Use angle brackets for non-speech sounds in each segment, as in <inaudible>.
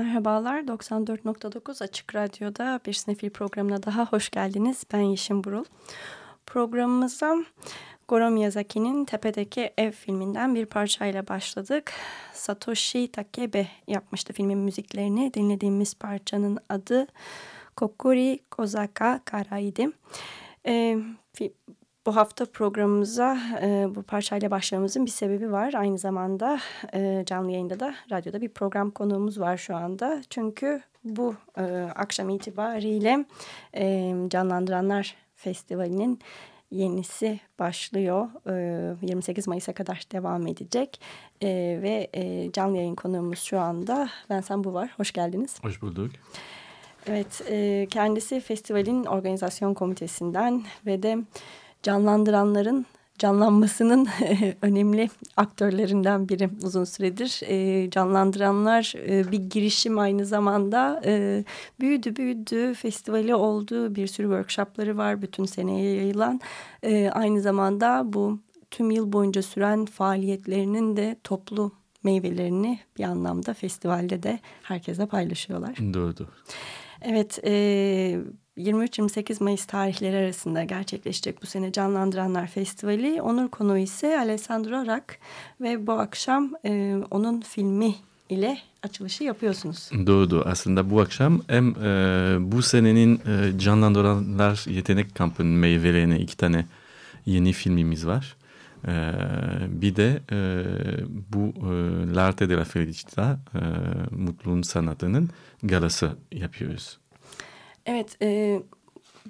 Merhabalar, 94.9 Açık Radyo'da bir sinefil programına daha hoş geldiniz. Ben Yeşim Burul. Programımıza Goro Miyazaki'nin Tepedeki Ev filminden bir parçayla başladık. Satoshi Takebe yapmıştı filmin müziklerini. Dinlediğimiz parçanın adı Kokuri Kozaka Kara'ydı. Ee, bu hafta programımıza e, bu parçayla başlamamızın bir sebebi var. Aynı zamanda e, canlı yayında da radyoda bir program konuğumuz var şu anda. Çünkü bu e, akşam itibariyle e, Canlandıranlar Festivali'nin yenisi başlıyor. E, 28 Mayıs'a kadar devam edecek. E, ve e, canlı yayın konuğumuz şu anda Vincent var. Hoş geldiniz. Hoş bulduk. Evet, e, kendisi festivalin organizasyon komitesinden ve de canlandıranların canlanmasının <laughs> önemli aktörlerinden biri uzun süredir. E, canlandıranlar e, bir girişim aynı zamanda e, büyüdü büyüdü festivali oldu bir sürü workshopları var bütün seneye yayılan. E, aynı zamanda bu tüm yıl boyunca süren faaliyetlerinin de toplu meyvelerini bir anlamda festivalde de herkese paylaşıyorlar. Doğru doğru. Evet, e, 23-28 Mayıs tarihleri arasında gerçekleşecek bu sene Canlandıranlar Festivali. Onur konuğu ise Alessandro Rak ve bu akşam e, onun filmi ile açılışı yapıyorsunuz. Doğru. Aslında bu akşam hem e, bu senenin e, Canlandıranlar Yetenek Kampı'nın meyvelerine iki tane yeni filmimiz var. E, bir de e, bu e, L'Arte della Felicità, e, Mutluluğun Sanatı'nın galası yapıyoruz. Evet, e,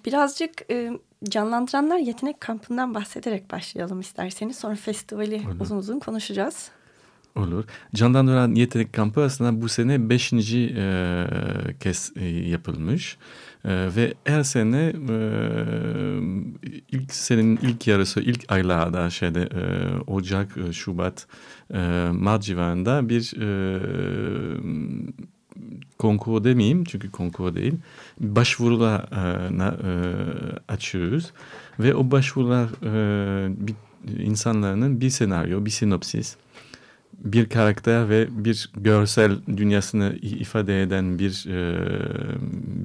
birazcık e, canlandıranlar yetenek kampından bahsederek başlayalım isterseniz. Sonra festivali Olur. uzun uzun konuşacağız. Olur. Canlandıran Yetenek Kampı aslında bu sene beşinci e, kez e, yapılmış. E, ve her sene e, ilk senenin ilk yarısı, ilk aylarda şeyde e, Ocak, e, Şubat, e, Mart civarında bir e, konkur demeyeyim çünkü konkur değil. Başvurularına e, açıyoruz ve o başvurular e, bir, insanların bir senaryo, bir sinopsis, bir karakter ve bir görsel dünyasını ifade eden bir e,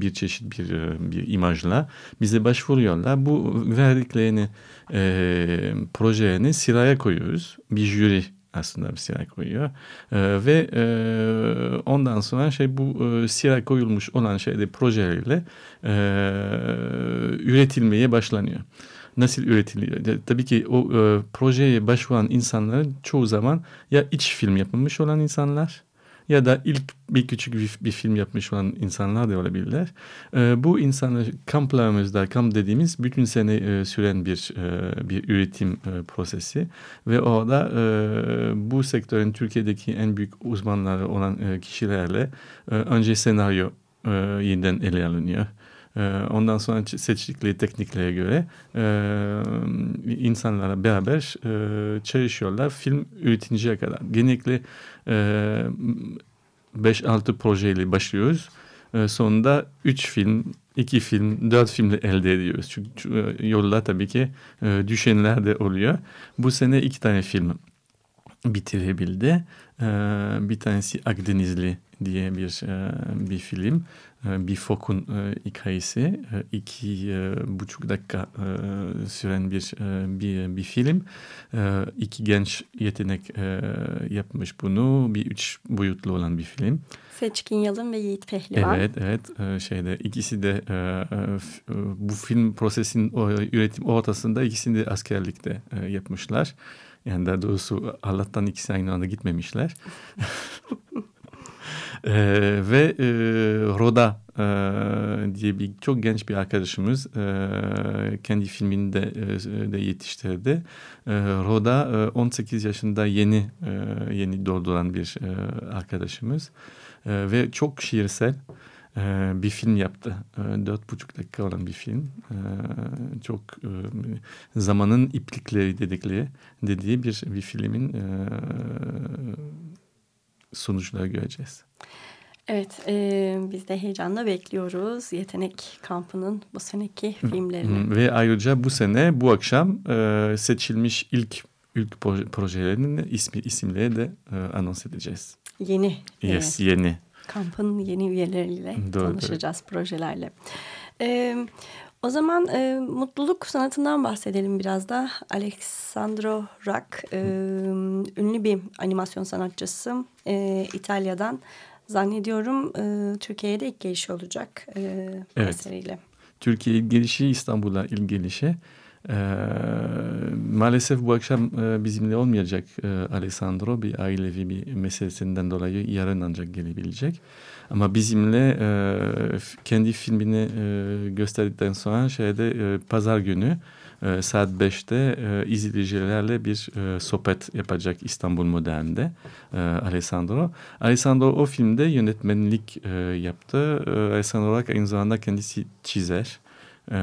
bir çeşit bir e, bir imajla bize başvuruyorlar. Bu verdiklerini e, projelerini sıraya koyuyoruz. Bir jüri aslında bir silah koyuyor. E, ve ondan sonra şey bu e, silah koyulmuş olan şeyde projelerle e, üretilmeye başlanıyor. Nasıl üretiliyor? Tabii ki o e, projeye başvuran insanların çoğu zaman ya iç film yapılmış olan insanlar ya da ilk bir küçük bir, bir film yapmış olan insanlar da olabilirler. E, bu insanlar kamplarımızda, kamp dediğimiz bütün sene e, süren bir e, bir üretim e, prosesi ve orada e, bu sektörün Türkiye'deki en büyük uzmanları olan e, kişilerle e, önce senaryo e, yeniden ele alınıyor. E, ondan sonra seçtikleri tekniklere göre e, insanlara beraber e, çalışıyorlar film üretinceye kadar. Genellikle 5-6 projeyle başlıyoruz. sonunda 3 film, 2 film, 4 filmle elde ediyoruz. Çünkü yolda tabii ki düşenler de oluyor. Bu sene iki tane film bitirebildi. bir tanesi Akdenizli diye bir bir film. E, bir fokun e, hikayesi. E, iki e, buçuk dakika e, süren bir e, bir, bir film. E, iki genç yetenek e, yapmış bunu. Bir üç boyutlu olan bir film. Seçkin Yalın ve Yiğit Pehlivan. Evet, evet. E, şeyde ikisi de e, e, bu film prosesinin o, üretim ortasında ikisini de askerlikte e, yapmışlar. Yani daha doğrusu Allah'tan ikisi aynı anda gitmemişler. <laughs> E, ve e, Roda e, diye bir çok genç bir arkadaşımız e, kendi filmini de, e, de yetiştirdi. E, Roda e, 18 yaşında yeni e, yeni doğduran bir e, arkadaşımız e, ve çok şiirsel e, bir film yaptı. E, dört buçuk dakika olan bir film. E, çok e, zamanın iplikleri dedikleri dediği bir bir filmin e, sonuçları göreceğiz. Evet, e, biz de heyecanla bekliyoruz Yetenek Kampı'nın bu seneki filmlerini. Ve ayrıca bu sene, bu akşam e, seçilmiş ilk ilk projelerinin ismi isimleri de e, anons edeceğiz. Yeni. Yes, evet. yeni. Kampın yeni üyeleriyle Doğru, tanışacağız evet. projelerle. Evet. O zaman e, mutluluk sanatından bahsedelim biraz da. Alexandro Rock e, ünlü bir animasyon sanatçısı e, İtalya'dan. Zannediyorum e, Türkiye'ye de ilk gelişi olacak e, evet. eseriyle. Türkiye ilk gelişi İstanbul'a ilk gelişi. E, maalesef bu akşam e, bizimle olmayacak e, Alessandro bir ailevi bir meselesinden dolayı yarın ancak gelebilecek. Ama bizimle e, kendi filmini e, gösterdikten sonra şeyde e, pazar günü e, saat 5'te e, izleyicilerle bir e, sohbet yapacak İstanbul Modern'de e, Alessandro. Alessandro o filmde yönetmenlik e, yaptı. E, Alessandro olarak aynı zamanda kendisi çizer e,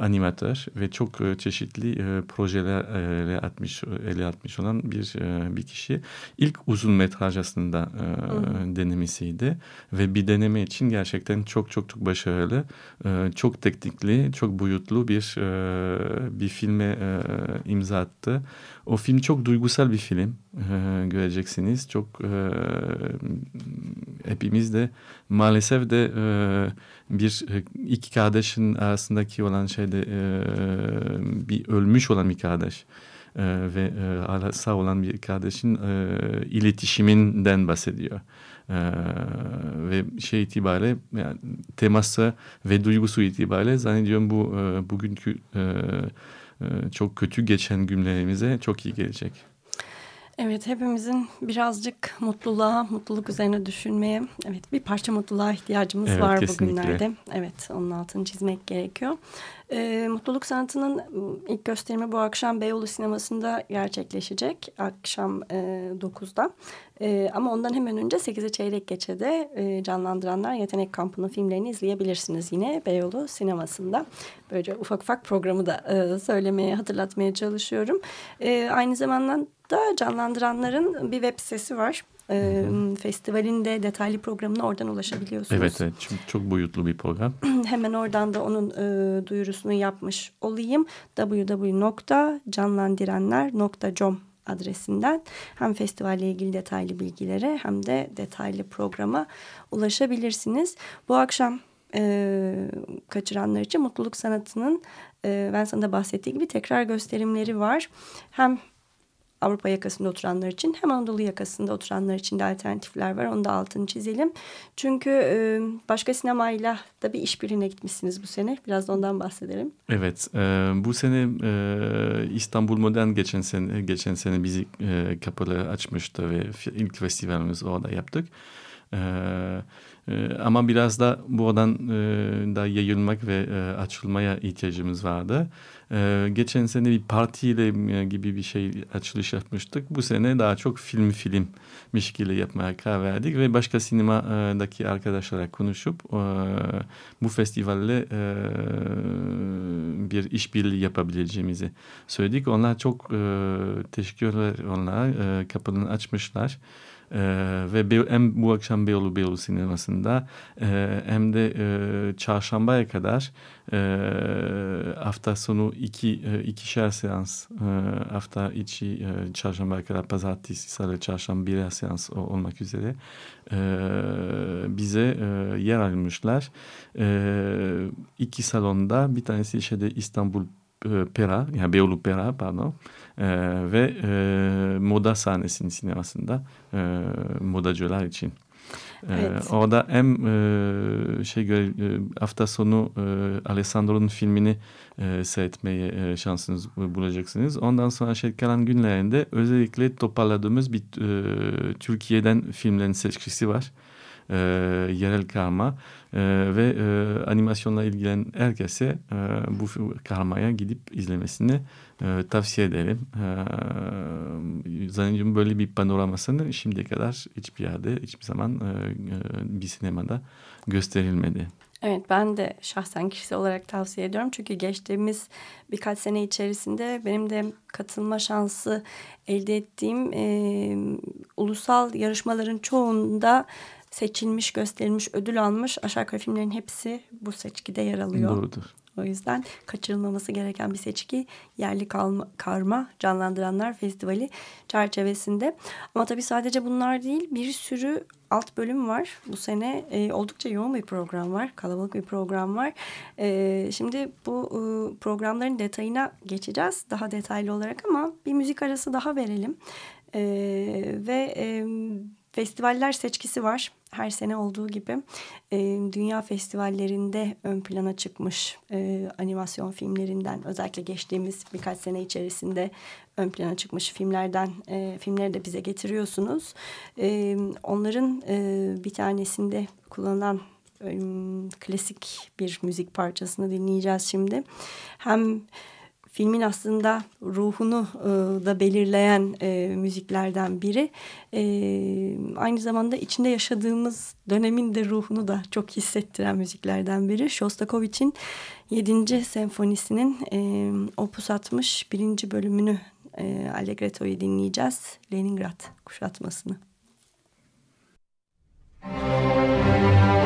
animatör ve çok e, çeşitli e, projeler e, ele atmış ele atmış olan bir e, bir kişi. İlk uzun metraj aslında e, denemesiydi ve bir deneme için gerçekten çok çok çok başarılı, e, çok teknikli, çok boyutlu bir e, bir filme e, imza attı. O film çok duygusal bir film e, göreceksiniz. Çok e, hepimiz de maalesef de e, bir e, iki kardeşin arasındaki olan şeyde e, bir ölmüş olan bir kardeş e, ve sağ olan bir kardeşin e, iletişiminden bahsediyor. Ve şey itibariyle yani teması ve duygusu itibariyle zannediyorum bu bugünkü çok kötü geçen günlerimize çok iyi gelecek. Evet hepimizin birazcık mutluluğa, mutluluk üzerine düşünmeye, evet bir parça mutluluğa ihtiyacımız evet, var kesinlikle. bugünlerde. Evet onun altını çizmek gerekiyor. Ee, mutluluk sanatının ıı, ilk gösterimi bu akşam Beyoğlu Sineması'nda gerçekleşecek. Akşam e, 9'da. E, ama ondan hemen önce 8'e çeyrek geçede e, canlandıranlar Yetenek Kampı'nın filmlerini izleyebilirsiniz yine Beyoğlu Sineması'nda. Böylece ufak ufak programı da e, söylemeye, hatırlatmaya çalışıyorum. E, aynı zamanda da canlandıranların bir web sitesi var. E, festivalin de detaylı programına oradan ulaşabiliyorsunuz. Evet, evet çok, çok boyutlu bir program. <clears throat> Hemen oradan da onun e, duyurusunu yapmış olayım. www.canlandirenler.com adresinden hem festivalle ilgili detaylı bilgilere hem de detaylı programa ulaşabilirsiniz. Bu akşam e, kaçıranlar için mutluluk sanatının e, ben sana da bahsettiğim gibi tekrar gösterimleri var. Hem Avrupa yakasında oturanlar için hem Anadolu yakasında oturanlar için de alternatifler var. Onu da altını çizelim. Çünkü e, başka sinemayla da bir işbirliğine gitmişsiniz bu sene. Biraz da ondan bahsedelim. Evet. E, bu sene e, İstanbul Modern geçen sene geçen sene bizi e, kapıları açmıştı ve ilk festivalimizi orada yaptık. Evet ee, ama biraz da bu odan e, da yayılmak ve e, açılmaya ihtiyacımız vardı. E, geçen sene bir partiyle e, gibi bir şey açılış yapmıştık. Bu sene daha çok film film mişkili yapmaya karar verdik ve başka sinemadaki arkadaşlarla konuşup e, bu festivalle e, bir işbirliği yapabileceğimizi söyledik. Onlar çok e, teşekkürler onlara e, kapını açmışlar. Ee, ve hem bu akşam Beyoğlu Beyoğlu sinemasında e, hem de e, çarşambaya kadar e, hafta sonu iki e, ikişer seans e, hafta içi e, çarşambaya kadar pazartesi salı çarşamba birer seans olmak üzere e, bize e, yer almışlar. E, iki salonda bir tanesi şeyde İstanbul e, Pera yani Beyoğlu Pera pardon e, ve e, moda sahnesinin sinemasında e, modacılar için. E, evet. Ee, orada hem e, şey e, hafta sonu e, Alessandro'nun filmini e, seyretmeye e, şansınız bulacaksınız. Ondan sonra şey kalan günlerinde özellikle toparladığımız bir e, Türkiye'den filmlerin seçkisi var e, yerel karma e, ve e, animasyonla ilgilen herkese e, bu karmaya gidip izlemesini e, tavsiye ederim. E, zannediyorum böyle bir panoramasını şimdiye kadar hiçbir yerde hiçbir zaman e, e, bir sinemada gösterilmedi. Evet ben de şahsen kişisel olarak tavsiye ediyorum. Çünkü geçtiğimiz birkaç sene içerisinde benim de katılma şansı elde ettiğim e, ulusal yarışmaların çoğunda seçilmiş, gösterilmiş, ödül almış aşağı yukarı filmlerin hepsi bu seçkide yer alıyor. Doğrudur. O yüzden kaçırılmaması gereken bir seçki Yerli Kalma, Karma Canlandıranlar Festivali çerçevesinde. Ama tabii sadece bunlar değil bir sürü alt bölüm var. Bu sene e, oldukça yoğun bir program var. Kalabalık bir program var. E, şimdi bu e, programların detayına geçeceğiz. Daha detaylı olarak ama bir müzik arası daha verelim. E, ve e, festivaller seçkisi var her sene olduğu gibi e, dünya festivallerinde ön plana çıkmış e, animasyon filmlerinden özellikle geçtiğimiz birkaç sene içerisinde ön plana çıkmış filmlerden e, filmleri de bize getiriyorsunuz. E, onların e, bir tanesinde kullanılan e, klasik bir müzik parçasını dinleyeceğiz şimdi. Hem filmin aslında ruhunu e, da belirleyen e, müziklerden biri. E, aynı zamanda içinde yaşadığımız dönemin de ruhunu da çok hissettiren müziklerden biri. Shostakovich'in 7. senfonisinin Opus 60 birinci bölümünü Allegretto'yu dinleyeceğiz. Leningrad kuşatmasını. Müzik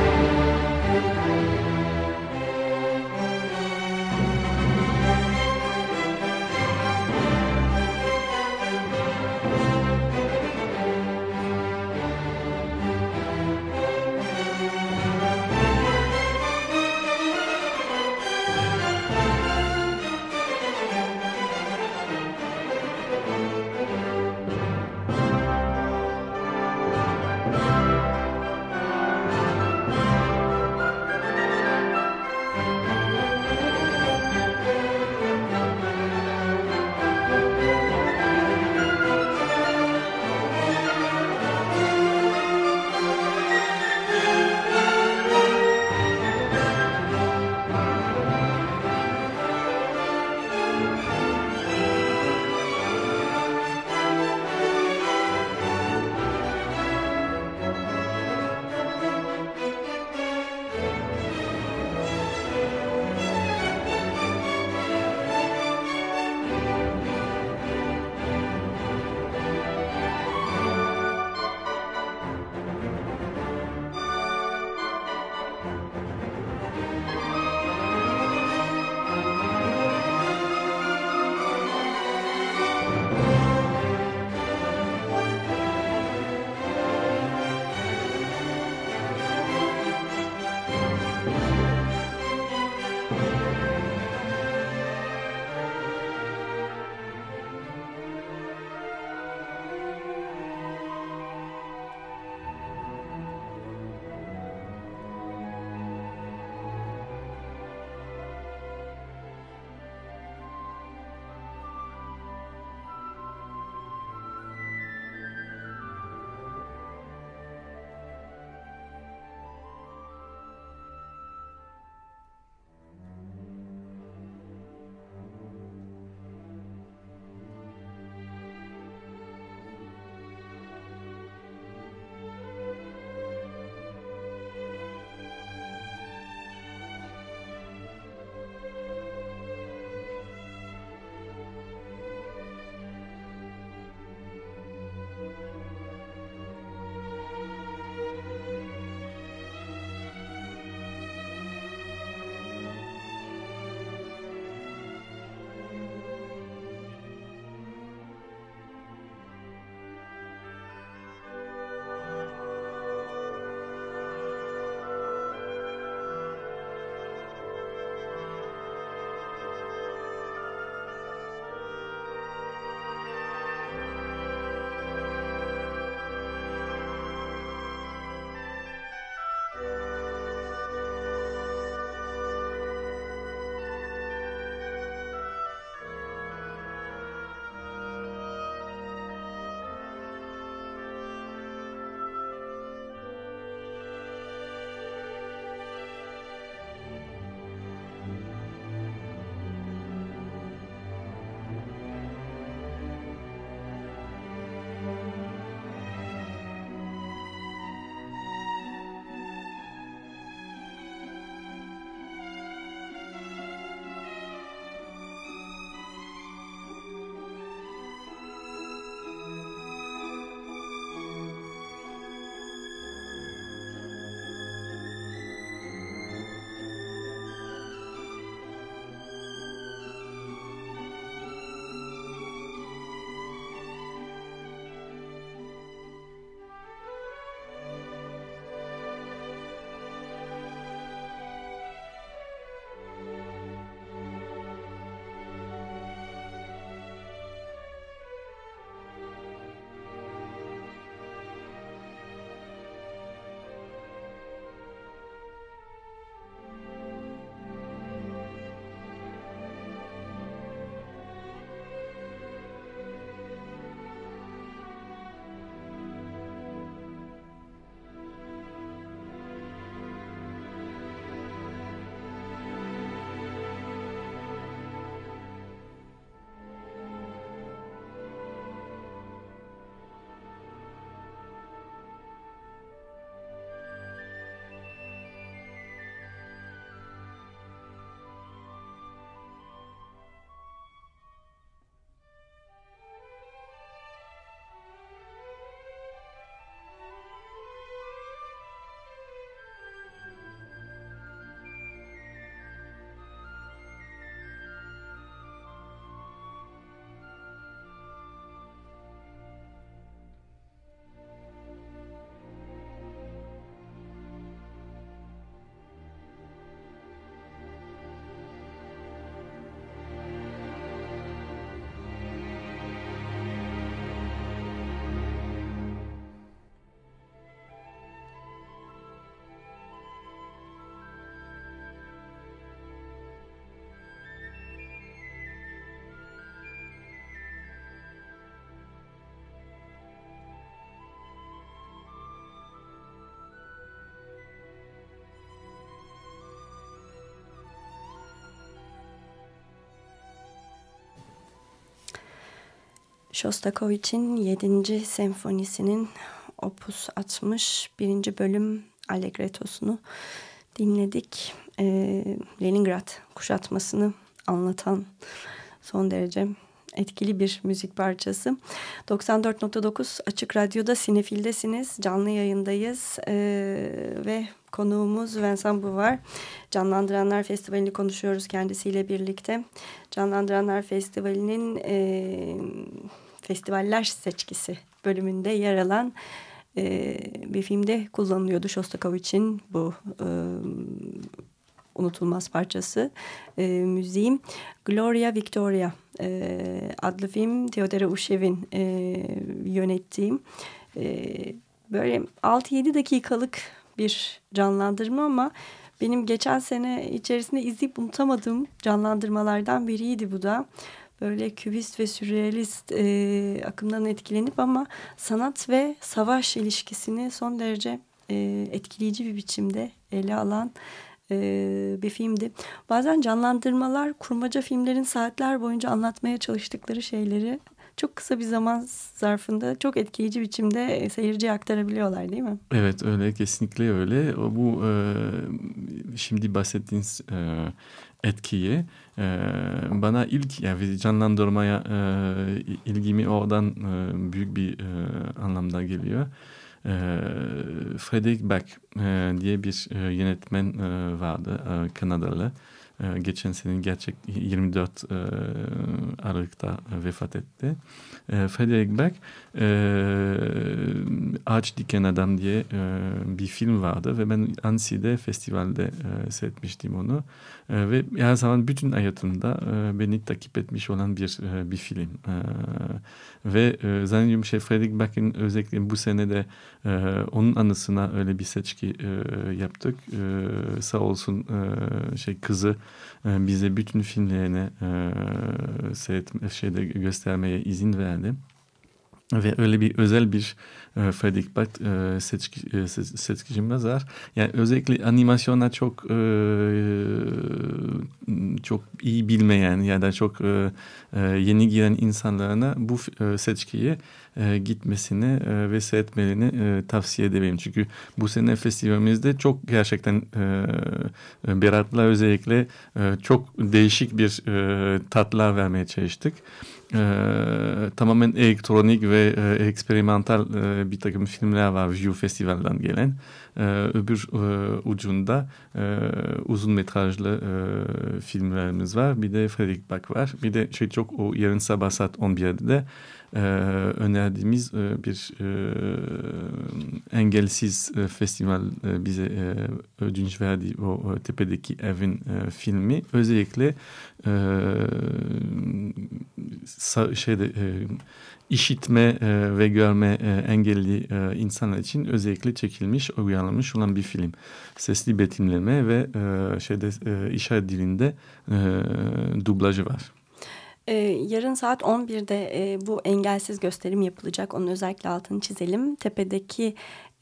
Shostakovich'in 7. senfonisinin Opus 60 birinci bölüm Allegretto'sunu dinledik. E, Leningrad kuşatmasını anlatan son derece etkili bir müzik parçası. 94.9 Açık Radyo'da Sinefil'desiniz. Canlı yayındayız ee, ve konuğumuz Vincent var. Canlandıranlar Festivali'ni konuşuyoruz kendisiyle birlikte. Canlandıranlar Festivali'nin e, festivaller seçkisi bölümünde yer alan e, bir filmde kullanılıyordu Shostakovich'in bu e, unutulmaz parçası e, müziğim Gloria Victoria e, adlı film Theodore Ushev'in e, yönettiğim e, böyle 6-7 dakikalık bir canlandırma ama benim geçen sene içerisinde izleyip unutamadığım canlandırmalardan biriydi bu da. Böyle kübist ve sürrealist e, akımdan etkilenip ama sanat ve savaş ilişkisini son derece e, etkileyici bir biçimde ele alan e, bir filmdi. Bazen canlandırmalar kurmaca filmlerin saatler boyunca anlatmaya çalıştıkları şeyleri çok kısa bir zaman zarfında çok etkileyici biçimde seyirciye aktarabiliyorlar değil mi? Evet öyle kesinlikle öyle. Bu e, şimdi bahsettiğiniz e, etkiyi e, bana ilk yani canlandırmaya e, ilgimi oradan e, büyük bir e, anlamda geliyor. E, Frederick Beck e, diye bir e, yönetmen e, vardı e, Kanadalı. E, geçen sene gerçek 24 e, Aralık'ta vefat etti. E, Frederick Beck e, Ağaç Diken Adam diye e, bir film vardı ve ben Annecy'de festivalde e, seyretmiştim onu. E, ve her zaman bütün hayatımda e, beni takip etmiş olan bir e, bir film. E, ve e, zannediyorum şey Frederick Beck'in özellikle bu sene de e, onun anısına öyle bir seçki e, yaptık. E, sağ olsun e, şey kızı e, bize bütün filmlerini e, seyret, şeyde göstermeye izin verdi. Ve öyle bir özel bir e, Fredrik Bat e, seçki, e, seçkicimiz var. Yani özellikle animasyona çok e, çok iyi bilmeyen ya da çok e, e, yeni giren insanlarına bu e, seçkiyi e, gitmesini e, ve seyretmelerini e, tavsiye ederim. Çünkü bu sene festivalimizde çok gerçekten e, Berat'la özellikle e, çok değişik bir e, tatlar vermeye çalıştık e, tamamen elektronik ve e, eksperimental e, bir takım filmler var View Festival'dan gelen. E, öbür e, ucunda e, uzun metrajlı e, filmlerimiz var. Bir de Frederick Bach var. Bir de şey çok o yarın sabah saat 11'de de e, önerdiğimiz e, bir e, engelsiz e, festival e, bize e, ödünç verdi o e, tepedeki evin e, filmi özellikle e, şeyde e, işitme e, ve görme e, engelli e, insanlar için özellikle çekilmiş, uyarlanmış olan bir film. Sesli betimleme ve e, şeyde e, işaret dilinde e, dublajı var. Ee, yarın saat 11'de e, bu engelsiz gösterim yapılacak. Onun özellikle altını çizelim. Tepedeki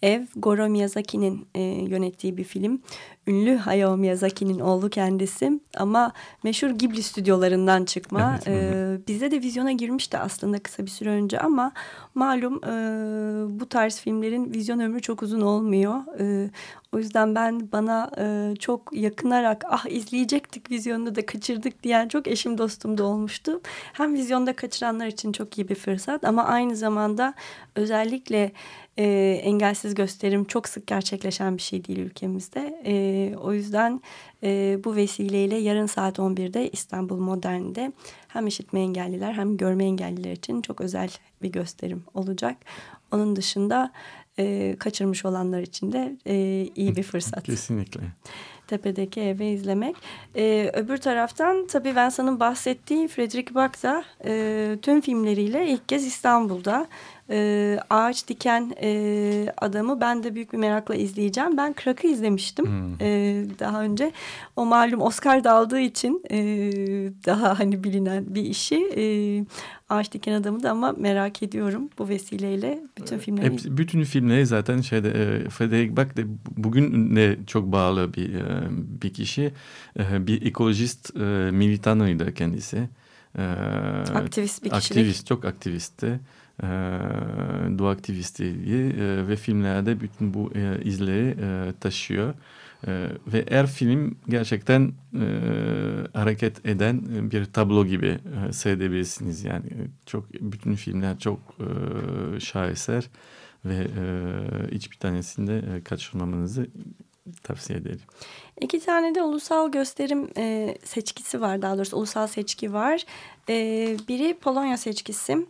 Ev Goro Miyazaki'nin e, yönettiği bir film. Ünlü Hayao Miyazaki'nin oğlu kendisi ama meşhur Ghibli stüdyolarından çıkma. Evet, e, bize de vizyona girmişti aslında kısa bir süre önce ama malum e, bu tarz filmlerin vizyon ömrü çok uzun olmuyor. E, o yüzden ben bana e, çok yakınarak ah izleyecektik vizyonunu da kaçırdık diyen çok eşim dostum da olmuştu. Hem vizyonda kaçıranlar için çok iyi bir fırsat ama aynı zamanda özellikle e, engelsiz gösterim çok sık gerçekleşen bir şey değil ülkemizde. E, o yüzden e, bu vesileyle yarın saat 11'de İstanbul Modern'de hem işitme engelliler hem görme engelliler için çok özel bir gösterim olacak. Onun dışında e, kaçırmış olanlar için de e, iyi bir fırsat. Kesinlikle. Tepedeki evi izlemek. E, öbür taraftan tabii ben sana bahsettiğim Frederick Bach da e, tüm filmleriyle ilk kez İstanbul'da e, ağaç diken e, adamı ben de büyük bir merakla izleyeceğim. Ben Krak'ı izlemiştim hmm. e, daha önce. O malum Oscar da aldığı için e, daha hani bilinen bir işi. E, ağaç diken adamı da ama merak ediyorum bu vesileyle bütün filmleri. Hep, bütün filmleri zaten şeyde e, Frederick Bach de bugün de çok bağlı bir e, bir kişi. E, bir ekolojist e, militanıydı kendisi. E, aktivist bir kişilik. Aktivist, çok aktivistti. E, doğa aktivistiydi e, ve filmlerde bütün bu e, izleri e, taşıyor. E, ve her film gerçekten e, hareket eden bir tablo gibi e, seyredebilirsiniz. Yani çok bütün filmler çok e, şaheser ve e, hiçbir tanesinde e, kaçırmamanızı tavsiye ederim. İki tane de ulusal gösterim e, seçkisi var daha doğrusu ulusal seçki var. E, biri Polonya seçkisi.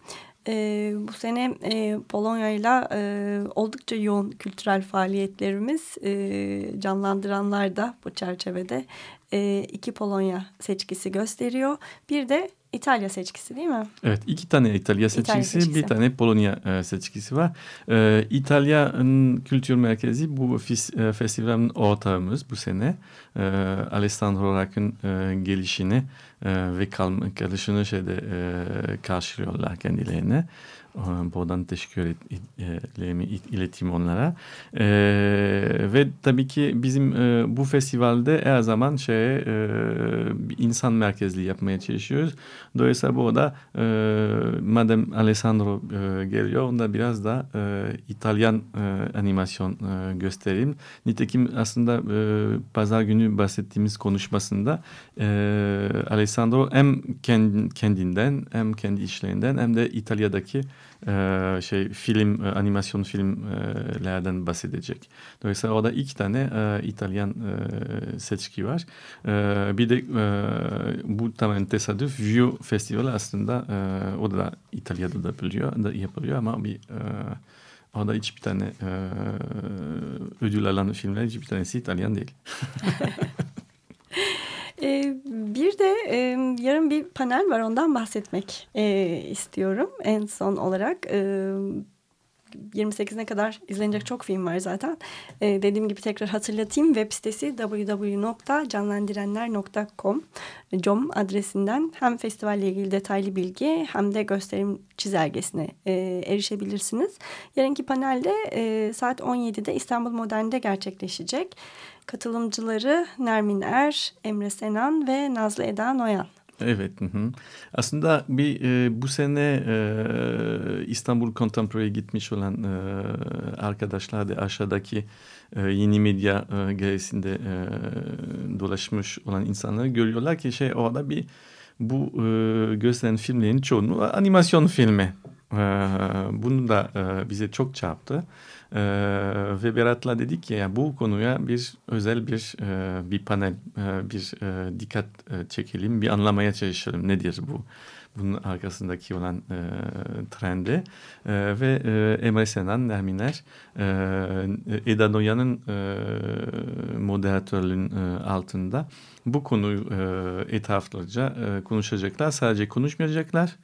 E, bu sene e, Polonya ile oldukça yoğun kültürel faaliyetlerimiz e, canlandıranlar da bu çerçevede e, iki Polonya seçkisi gösteriyor. Bir de İtalya seçkisi değil mi? Evet iki tane İtalya seçkisi, İtalya seçkisi. bir tane Polonya e, seçkisi var. E, İtalya'nın kültür merkezi bu e, festivalin ortağımız bu sene. E, Alessandro Rock'ın e, gelişini e, ve kalışını şeyde e, karşılıyorlar kendilerine. Buradan teşekkür etlerimi ileteyim onlara. E, ve tabii ki bizim e, bu festivalde her zaman şey e, insan merkezli yapmaya çalışıyoruz. Dolayısıyla burada e, madem Alessandro e, geliyor onda biraz da e, İtalyan e, animasyon e, göstereyim. Nitekim aslında e, pazar günü bahsettiğimiz konuşmasında e, Alessandro hem kendinden hem kendi işlerinden hem de İtalya'daki e, şey film, e, animasyon filmlerden bahsedecek. Dolayısıyla orada iki tane e, İtalyan e, seçki var. E, bir de e, bu tamamen tesadüf View Festivali aslında e, o da İtalya'da da yapılıyor, da yapılıyor ama bir e, orada hiçbir tane e, ödül alan filmler hiçbir tanesi İtalyan değil. <laughs> <laughs> Ee, bir de e, yarın bir panel var ondan bahsetmek e, istiyorum en son olarak. E, 28'ine kadar izlenecek çok film var zaten. Ee, dediğim gibi tekrar hatırlatayım. Web sitesi www.canlandirenler.com com adresinden hem festivalle ilgili detaylı bilgi hem de gösterim çizelgesine e, erişebilirsiniz. Yarınki panelde e, saat 17'de İstanbul Modern'de gerçekleşecek. Katılımcıları Nermin Er, Emre Senan ve Nazlı Eda Noyan. Evet. Hı hı. Aslında bir e, bu sene e, İstanbul Contemporary'e gitmiş olan e, arkadaşlar da aşağıdaki e, yeni medya e, galerisinde e, dolaşmış olan insanları görüyorlar ki şey orada bir bu e, gösteren filmlerin çoğunluğu animasyon filmi. E, bunu da e, bize çok çarptı. Ee, ve Berat'la dedik ki yani bu konuya bir özel bir e, bir panel e, bir e, dikkat çekelim bir anlamaya çalışalım. Nedir bu? Bunun arkasındaki olan e, trendi. E, ve e, Emre Senan, Nerminer, e, Eda Noyan'ın e, moderatörlüğün e, altında bu konuyu e, etraflıca e, konuşacaklar. Sadece konuşmayacaklar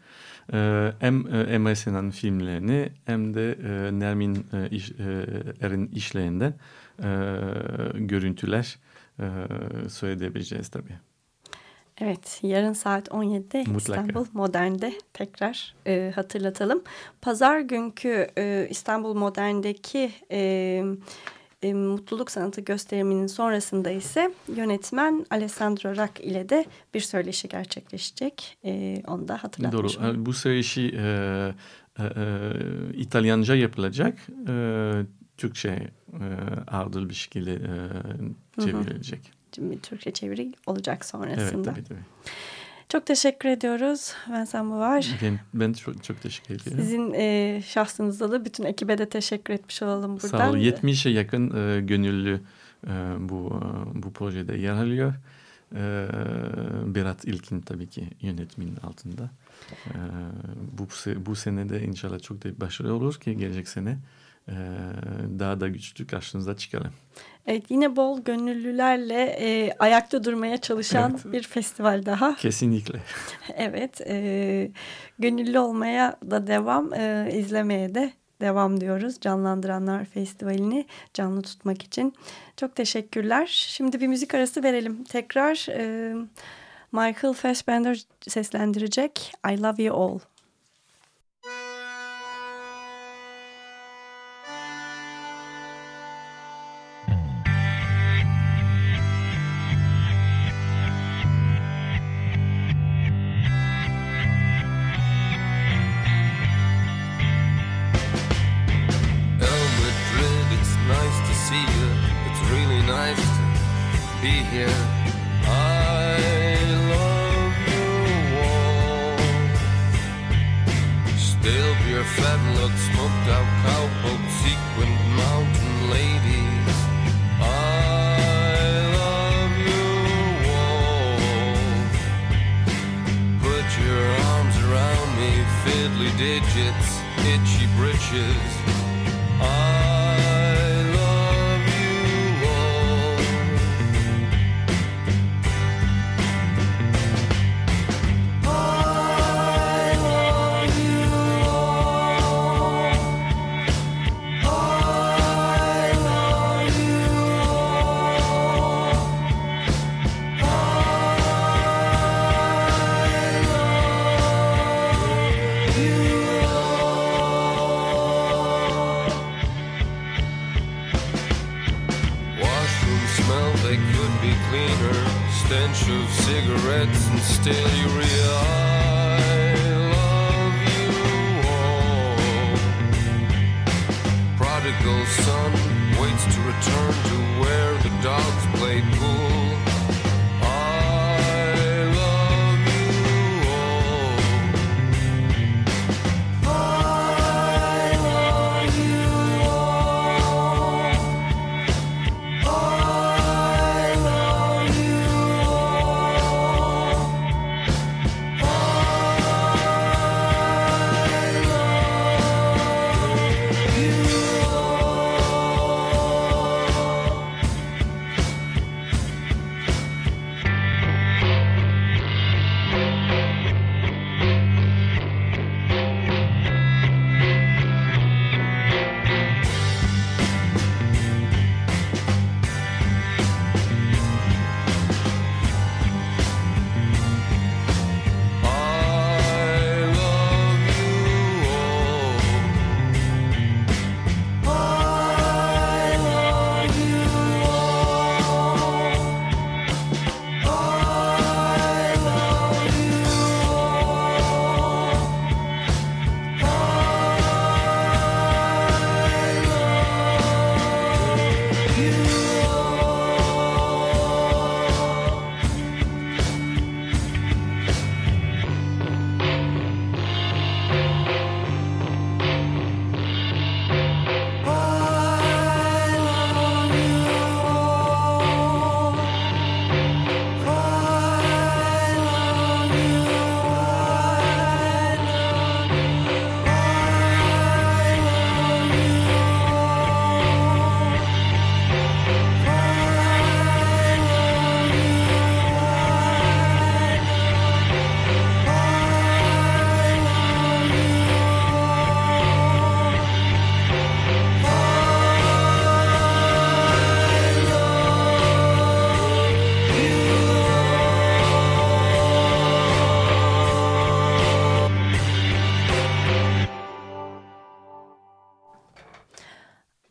ee, hem e, Emre Sinan filmlerini hem de e, Nermin e, iş, Er'in işlerinden görüntüler söyleyebileceğiz tabii. Evet, yarın saat 17'de Mutlaka. İstanbul Modern'de tekrar e, hatırlatalım. Pazar günkü e, İstanbul Modern'deki e, e, mutluluk sanatı gösteriminin sonrasında ise yönetmen Alessandro Rock ile de bir söyleşi gerçekleşecek. E, onu da hatırlatmış Doğru. Bu söyleşi e, e, e, İtalyanca yapılacak. E, Türkçe e, ağırdır bir şekilde e, çevrilecek. Hı Türkçe çeviri olacak sonrasında. Evet tabii tabii. Çok teşekkür ediyoruz. Ben sen bu var. Ben, ben çok, çok teşekkür ediyorum. Sizin e, şahsınızda da bütün ekibe de teşekkür etmiş olalım buradan. Sağ olun. 70'e yakın e, gönüllü e, bu e, bu projede yer alıyor. E, Berat İlkin tabii ki yönetmenin altında. E, bu, bu sene de inşallah çok da başarılı olur ki gelecek sene daha da güçlü karşınıza çıkalım. Evet yine bol gönüllülerle e, ayakta durmaya çalışan evet. bir festival daha. Kesinlikle. <laughs> evet e, gönüllü olmaya da devam e, izlemeye de devam diyoruz. Canlandıranlar Festivali'ni canlı tutmak için. Çok teşekkürler. Şimdi bir müzik arası verelim. Tekrar e, Michael Fassbender seslendirecek I Love You All.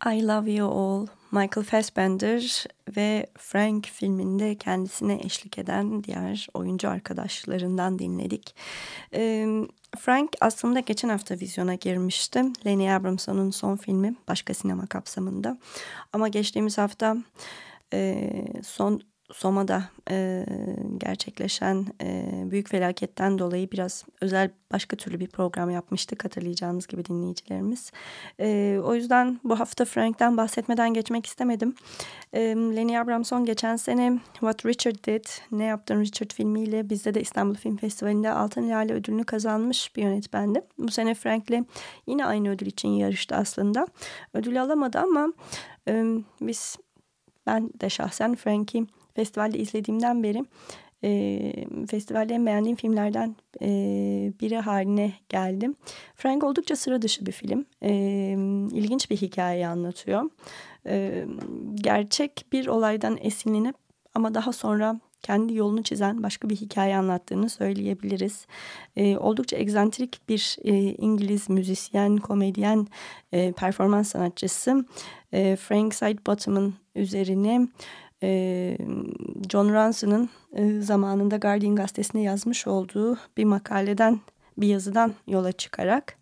I Love You All, Michael Fassbender ve Frank filminde kendisine eşlik eden diğer oyuncu arkadaşlarından dinledik. Frank aslında geçen hafta vizyona girmişti. Lenny Abramson'un son filmi başka sinema kapsamında. Ama geçtiğimiz hafta son Soma'da e, gerçekleşen e, büyük felaketten dolayı biraz özel başka türlü bir program yapmıştık hatırlayacağınız gibi dinleyicilerimiz. E, o yüzden bu hafta Frank'ten bahsetmeden geçmek istemedim. E, Lenny Abramson geçen sene What Richard Did, Ne Yaptın Richard filmiyle bizde de İstanbul Film Festivali'nde Altın Lale ödülünü kazanmış bir yönetmendi. Bu sene Frank'le yine aynı ödül için yarıştı aslında. Ödül alamadı ama e, biz ben de şahsen Frank'i festivalde izlediğimden beri e, festivalde en beğendiğim filmlerden e, biri haline geldim. Frank oldukça sıra dışı bir film. E, ilginç bir hikaye anlatıyor. E, gerçek bir olaydan esinlenip ama daha sonra kendi yolunu çizen başka bir hikaye anlattığını söyleyebiliriz. E, oldukça egzantrik bir e, İngiliz müzisyen, komedyen, e, performans sanatçısı e, Frank Sidebottom'ın üzerine e, John Ranson'ın e, zamanında Guardian gazetesine yazmış olduğu bir makaleden, bir yazıdan yola çıkarak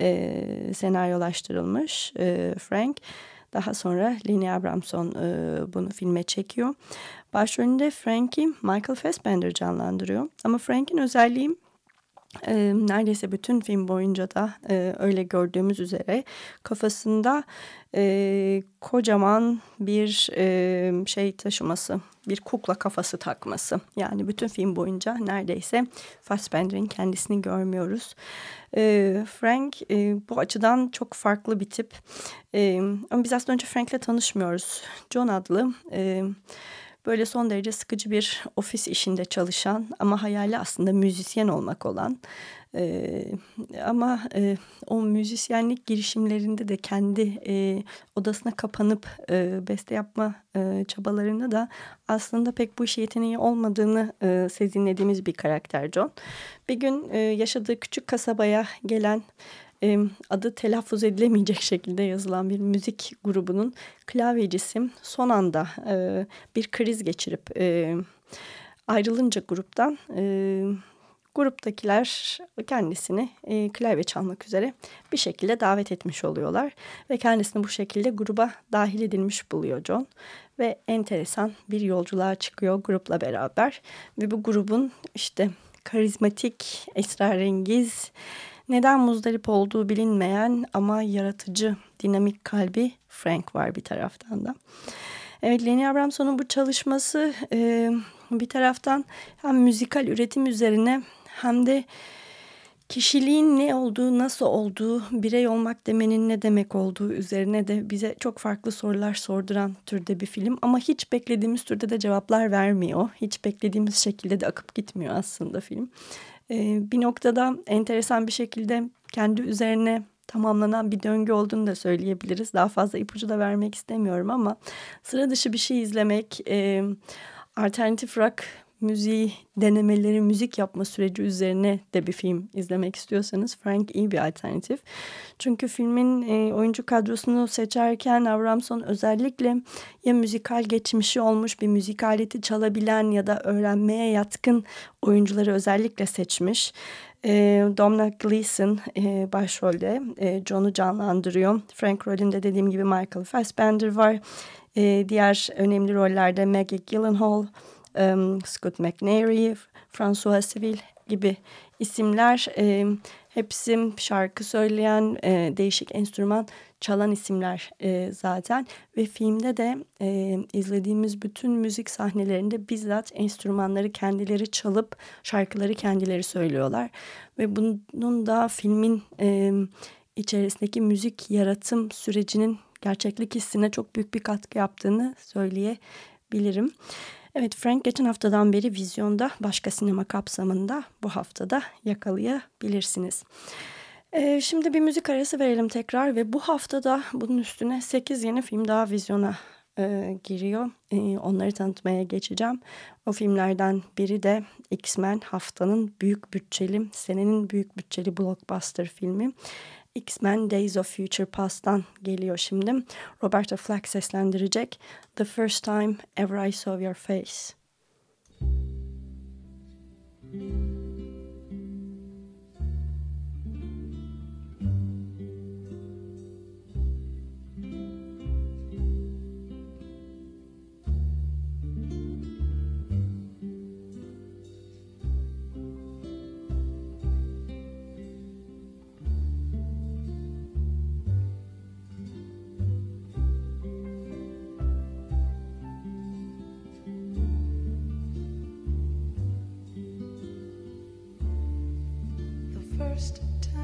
e, senaryolaştırılmış e, Frank. Daha sonra Leni Abramson e, bunu filme çekiyor. Başrolünde Frank'i Michael Fassbender canlandırıyor. Ama Frank'in özelliği e, neredeyse bütün film boyunca da e, öyle gördüğümüz üzere kafasında e, kocaman bir e, şey taşıması, bir kukla kafası takması. Yani bütün film boyunca neredeyse Fassbender'in kendisini görmüyoruz. E, Frank e, bu açıdan çok farklı bir tip. E, ama biz aslında önce Frank'le tanışmıyoruz. John adlı... E, böyle son derece sıkıcı bir ofis işinde çalışan ama hayali aslında müzisyen olmak olan e, ama e, o müzisyenlik girişimlerinde de kendi e, odasına kapanıp e, beste yapma e, çabalarında da aslında pek bu iş yeteneği olmadığını e, sezinlediğimiz bir karakter John. Bir gün e, yaşadığı küçük kasabaya gelen adı telaffuz edilemeyecek şekilde yazılan bir müzik grubunun klavyecisi. Son anda bir kriz geçirip ayrılınca gruptan gruptakiler kendisini klavye çalmak üzere bir şekilde davet etmiş oluyorlar ve kendisini bu şekilde gruba dahil edilmiş buluyor John ve enteresan bir yolculuğa çıkıyor grupla beraber ve bu grubun işte karizmatik, esrarengiz, neden muzdarip olduğu bilinmeyen ama yaratıcı, dinamik kalbi Frank var bir taraftan da. Evet Lenny Abramson'un bu çalışması e, bir taraftan hem müzikal üretim üzerine hem de kişiliğin ne olduğu, nasıl olduğu, birey olmak demenin ne demek olduğu üzerine de bize çok farklı sorular sorduran türde bir film. Ama hiç beklediğimiz türde de cevaplar vermiyor. Hiç beklediğimiz şekilde de akıp gitmiyor aslında film. Ee, bir noktada enteresan bir şekilde kendi üzerine tamamlanan bir döngü olduğunu da söyleyebiliriz. Daha fazla ipucu da vermek istemiyorum ama sıra dışı bir şey izlemek, e, alternatif rock müziği denemeleri, müzik yapma süreci üzerine de bir film izlemek istiyorsanız Frank iyi bir alternatif. Çünkü filmin e, oyuncu kadrosunu seçerken Avramson özellikle ya müzikal geçmişi olmuş bir müzik aleti çalabilen ya da öğrenmeye yatkın oyuncuları özellikle seçmiş. E, Domna Gleeson e, başrolde e, John'u canlandırıyor. Frank rolünde dediğim gibi Michael Fassbender var. E, diğer önemli rollerde Maggie Gyllenhaal, um, Scott McNairy, François Civil gibi isimler. E, hepsi şarkı söyleyen e, değişik enstrüman çalan isimler e, zaten. Ve filmde de e, izlediğimiz bütün müzik sahnelerinde bizzat enstrümanları kendileri çalıp şarkıları kendileri söylüyorlar. Ve bunun da filmin e, içerisindeki müzik yaratım sürecinin gerçeklik hissine çok büyük bir katkı yaptığını söyleyebilirim. Evet Frank geçen haftadan beri vizyonda başka sinema kapsamında bu haftada yakalayabilirsiniz. Ee, şimdi bir müzik arası verelim tekrar ve bu haftada bunun üstüne 8 yeni film daha vizyona e, giriyor. E, onları tanıtmaya geçeceğim. O filmlerden biri de X-Men haftanın büyük bütçeli, senenin büyük bütçeli blockbuster filmi. X-Men Days of Future Past'tan geliyor şimdi. Roberta Flack seslendirecek The First Time Ever I Saw Your Face. and first time.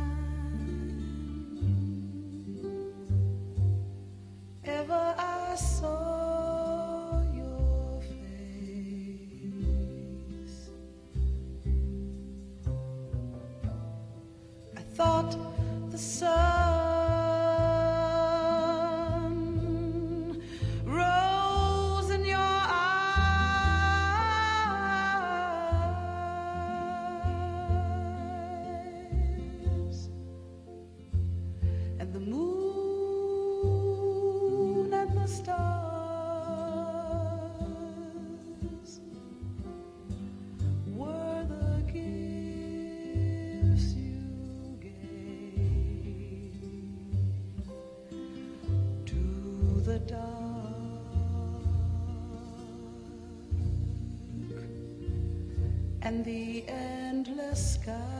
endless sky.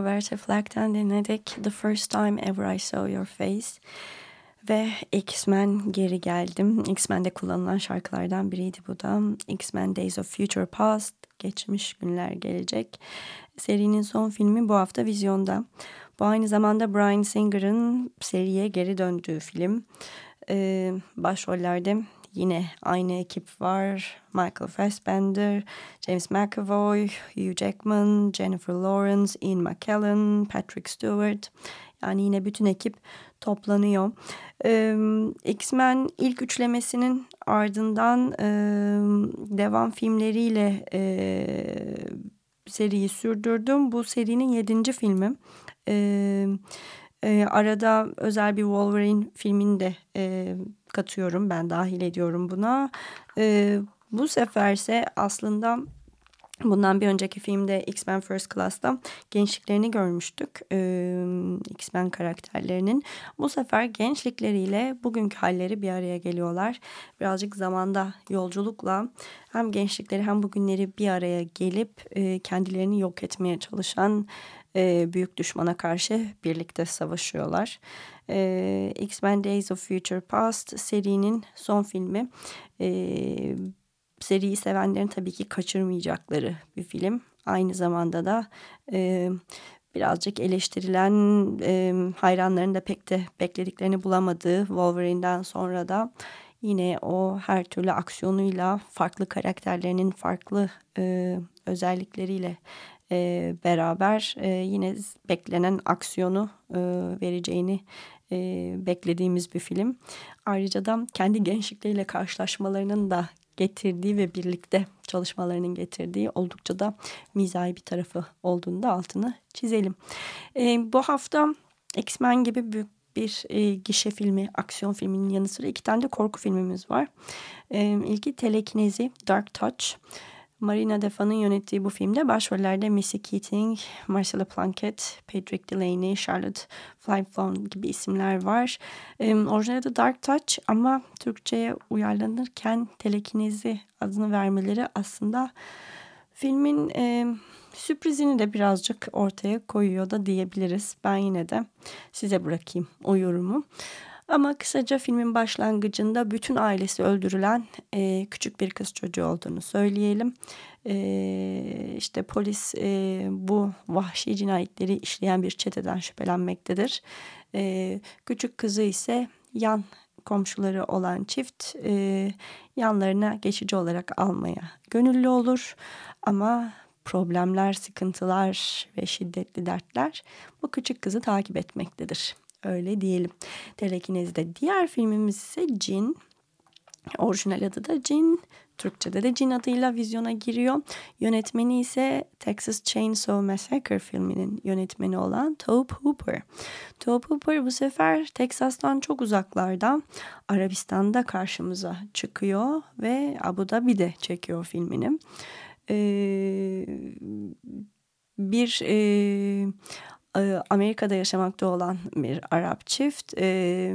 Roberta Flack'ten dinledik The First Time Ever I Saw Your Face. Ve X-Men geri geldim. X-Men'de kullanılan şarkılardan biriydi bu da. X-Men Days of Future Past, Geçmiş Günler Gelecek. Serinin son filmi bu hafta vizyonda. Bu aynı zamanda Bryan Singer'ın seriye geri döndüğü film. Ee, başrollerde yine aynı ekip var. Michael Fassbender, James McAvoy, Hugh Jackman, Jennifer Lawrence, Ian McKellen, Patrick Stewart. Yani yine bütün ekip toplanıyor. Ee, X-Men ilk üçlemesinin ardından e, devam filmleriyle e, seriyi sürdürdüm. Bu serinin yedinci filmi. Ee, e, arada özel bir Wolverine filmini de e, katıyorum. Ben dahil ediyorum buna. E, bu seferse aslında Bundan bir önceki filmde X-Men First Class'ta gençliklerini görmüştük. Ee, X-Men karakterlerinin. Bu sefer gençlikleriyle bugünkü halleri bir araya geliyorlar. Birazcık zamanda yolculukla hem gençlikleri hem bugünleri bir araya gelip e, kendilerini yok etmeye çalışan e, büyük düşmana karşı birlikte savaşıyorlar. E, X-Men Days of Future Past serinin son filmi. E, seriyi sevenlerin tabii ki kaçırmayacakları bir film. Aynı zamanda da e, birazcık eleştirilen e, hayranların da pek de beklediklerini bulamadığı Wolverine'den sonra da yine o her türlü aksiyonuyla farklı karakterlerinin farklı e, özellikleriyle e, beraber e, yine beklenen aksiyonu e, vereceğini beklediğimiz bir film. Ayrıca da kendi gençlikleriyle karşılaşmalarının da getirdiği ve birlikte çalışmalarının getirdiği oldukça da mizahi bir tarafı olduğunu da altını çizelim. Bu hafta X-Men gibi büyük bir e, gişe filmi, aksiyon filminin yanı sıra iki tane de korku filmimiz var. E, ilki Telekinezi, Dark Touch. Marina Defa'nın yönettiği bu filmde başrollerde Missy Keating, Marcella Plunkett, Patrick Delaney, Charlotte Flyflon gibi isimler var. Ee, orijinalde Dark Touch ama Türkçe'ye uyarlanırken Telekinezi adını vermeleri aslında filmin e, sürprizini de birazcık ortaya koyuyor da diyebiliriz. Ben yine de size bırakayım o yorumu. Ama kısaca filmin başlangıcında bütün ailesi öldürülen e, küçük bir kız çocuğu olduğunu söyleyelim. E, işte polis e, bu vahşi cinayetleri işleyen bir çeteden şüphelenmektedir. E, küçük kızı ise yan komşuları olan çift e, yanlarına geçici olarak almaya gönüllü olur. Ama problemler, sıkıntılar ve şiddetli dertler bu küçük kızı takip etmektedir. Öyle diyelim. Telekinez'de. Diğer filmimiz ise Cin. Orijinal adı da Cin. Türkçe'de de Cin adıyla vizyona giriyor. Yönetmeni ise Texas Chainsaw Massacre filminin yönetmeni olan Tobe Hooper. Tobe Hooper bu sefer Texas'tan çok uzaklarda Arabistan'da karşımıza çıkıyor ve Abu Dhabi'de çekiyor filmini. Ee, bir e, Amerika'da yaşamakta olan bir Arap çift e,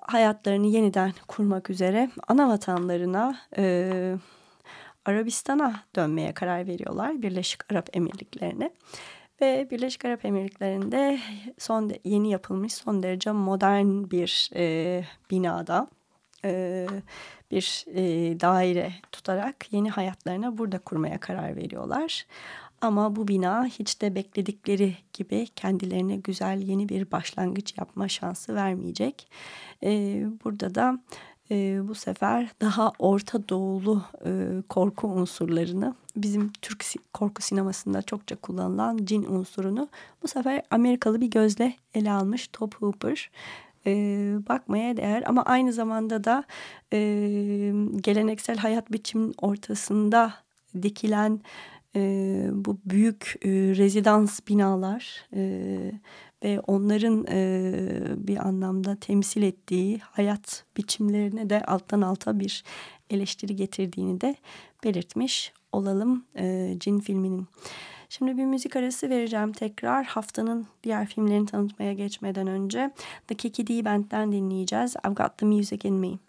hayatlarını yeniden kurmak üzere ana vatanlarına e, Arabistan'a dönmeye karar veriyorlar Birleşik Arap Emirlikleri'ne. Ve Birleşik Arap Emirlikleri'nde son yeni yapılmış son derece modern bir e, binada e, bir e, daire tutarak yeni hayatlarına burada kurmaya karar veriyorlar. Ama bu bina hiç de bekledikleri gibi kendilerine güzel yeni bir başlangıç yapma şansı vermeyecek. Ee, burada da e, bu sefer daha Orta Doğulu e, korku unsurlarını bizim Türk korku sinemasında çokça kullanılan cin unsurunu bu sefer Amerikalı bir gözle ele almış Top Hooper. E, bakmaya değer ama aynı zamanda da e, geleneksel hayat biçiminin ortasında dikilen e, bu büyük e, rezidans binalar e, ve onların e, bir anlamda temsil ettiği hayat biçimlerine de alttan alta bir eleştiri getirdiğini de belirtmiş olalım e, Cin filminin. Şimdi bir müzik arası vereceğim tekrar. Haftanın diğer filmlerini tanıtmaya geçmeden önce The Kiki D Band'den dinleyeceğiz. I've Got The Music In Me.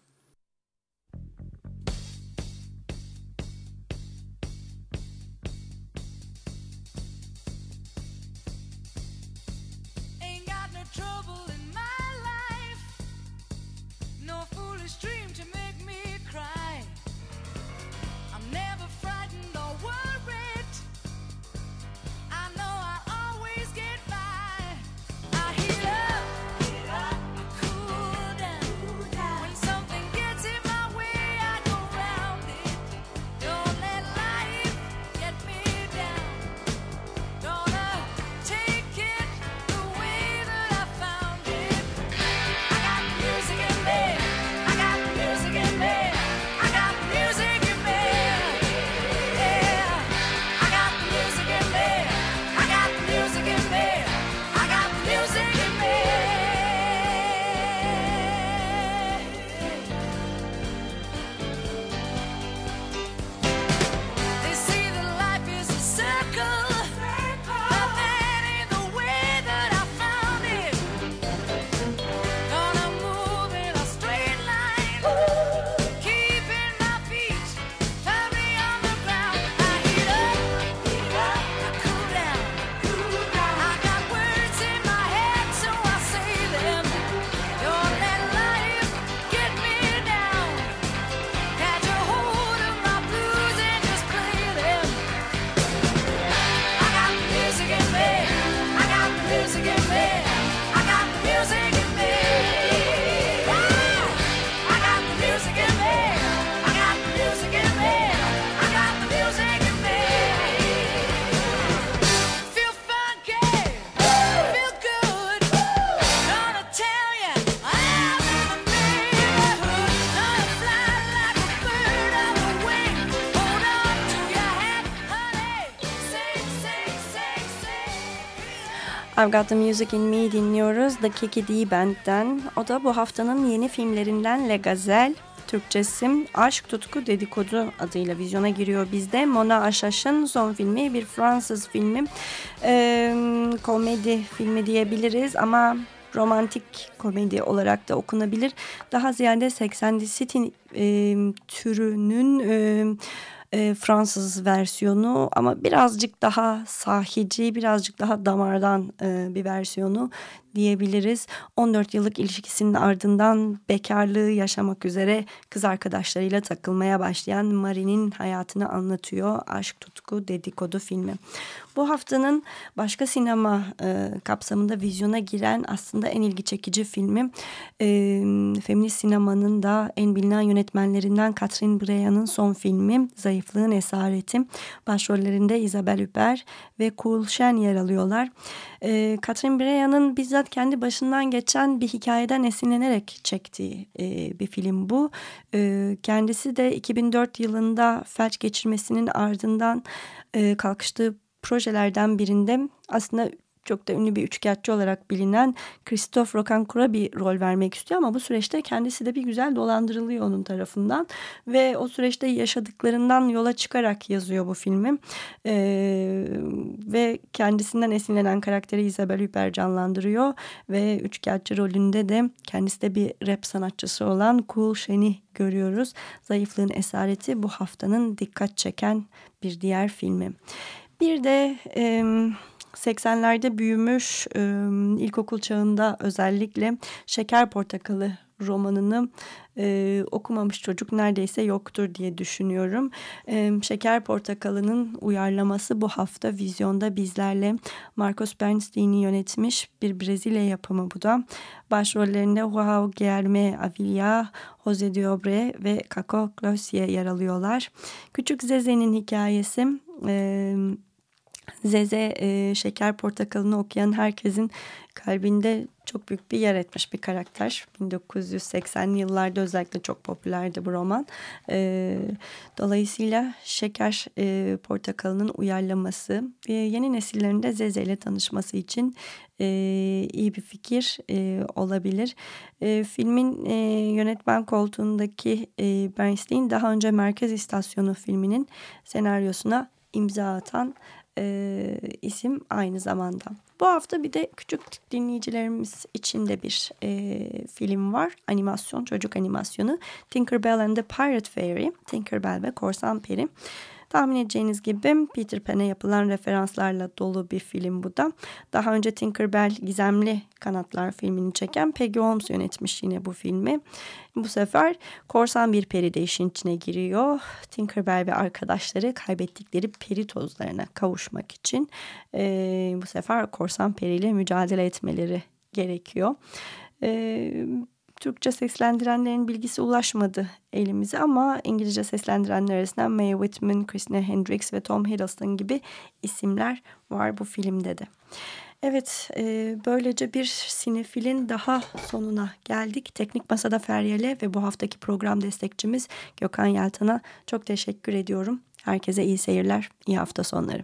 I've Got The Music In Me dinliyoruz The Kiki D Band'den. O da bu haftanın yeni filmlerinden Le Gazelle. Türkçesi Aşk Tutku Dedikodu adıyla vizyona giriyor bizde. Mona Aşaş'ın son filmi bir Fransız filmi. Ee, komedi filmi diyebiliriz ama romantik komedi olarak da okunabilir. Daha ziyade 80 City e, türünün... E, e, Fransız versiyonu ama birazcık daha sahici, birazcık daha damardan e, bir versiyonu diyebiliriz. 14 yıllık ilişkisinin ardından bekarlığı yaşamak üzere kız arkadaşlarıyla takılmaya başlayan Marie'nin hayatını anlatıyor. Aşk, tutku, dedikodu filmi. Bu haftanın başka sinema e, kapsamında vizyona giren aslında en ilgi çekici filmi e, feminist sinemanın da en bilinen yönetmenlerinden Catherine Breillat'ın son filmi Zayıflığın Esareti. Başrollerinde Isabelle Huppert ve Cool Shen yer alıyorlar. E, Catherine Breillat'ın bizzat kendi başından geçen bir hikayeden esinlenerek çektiği e, bir film bu. E, kendisi de 2004 yılında felç geçirmesinin ardından e, kalkıştığı projelerden birinde aslında çok da ünlü bir üçkağıtçı olarak bilinen Christophe Rocancourt'a bir rol vermek istiyor ama bu süreçte kendisi de bir güzel dolandırılıyor onun tarafından ve o süreçte yaşadıklarından yola çıkarak yazıyor bu filmi ee, ve kendisinden esinlenen karakteri Isabelle Huppert canlandırıyor ve üçkağıtçı rolünde de kendisi de bir rap sanatçısı olan Cool Shen'i görüyoruz. Zayıflığın esareti bu haftanın dikkat çeken bir diğer filmi. Bir de... E, 80'lerde büyümüş e, ilkokul çağında özellikle Şeker Portakalı romanını e, okumamış çocuk neredeyse yoktur diye düşünüyorum. E, Şeker Portakalı'nın uyarlaması bu hafta vizyonda bizlerle Marcos Bernstein'i yönetmiş bir Brezilya yapımı bu da. Başrollerinde Joao Guilherme Avila, Jose Diobre ve Caco Glossier yer alıyorlar. Küçük Zeze'nin hikayesi... E, Zeze e, Şeker Portakalı'nı okuyan herkesin kalbinde çok büyük bir yer etmiş bir karakter. 1980'li yıllarda özellikle çok popülerdi bu roman. E, dolayısıyla Şeker e, Portakalı'nın uyarlaması e, yeni nesillerin de Zeze ile tanışması için e, iyi bir fikir e, olabilir. E, filmin e, yönetmen koltuğundaki e, Bernstein daha önce Merkez İstasyonu filminin senaryosuna imza atan e, isim aynı zamanda. Bu hafta bir de küçük dinleyicilerimiz için de bir e, film var. Animasyon, çocuk animasyonu. Tinkerbell and the Pirate Fairy. Tinkerbell ve Korsan Peri. Tahmin edeceğiniz gibi Peter Pan'e yapılan referanslarla dolu bir film bu da. Daha önce Tinkerbell Gizemli Kanatlar filmini çeken Peggy Holmes yönetmiş yine bu filmi. Bu sefer korsan bir peri de işin içine giriyor. Tinkerbell ve arkadaşları kaybettikleri peri tozlarına kavuşmak için e, bu sefer korsan periyle mücadele etmeleri gerekiyor. E, Türkçe seslendirenlerin bilgisi ulaşmadı elimize ama İngilizce seslendirenler arasında Mae Whitman, Christina Hendricks ve Tom Hiddleston gibi isimler var bu filmde de. Evet, e, böylece bir sinefilin daha sonuna geldik. Teknik Masada Feryal'e ve bu haftaki program destekçimiz Gökhan Yeltan'a çok teşekkür ediyorum. Herkese iyi seyirler, iyi hafta sonları.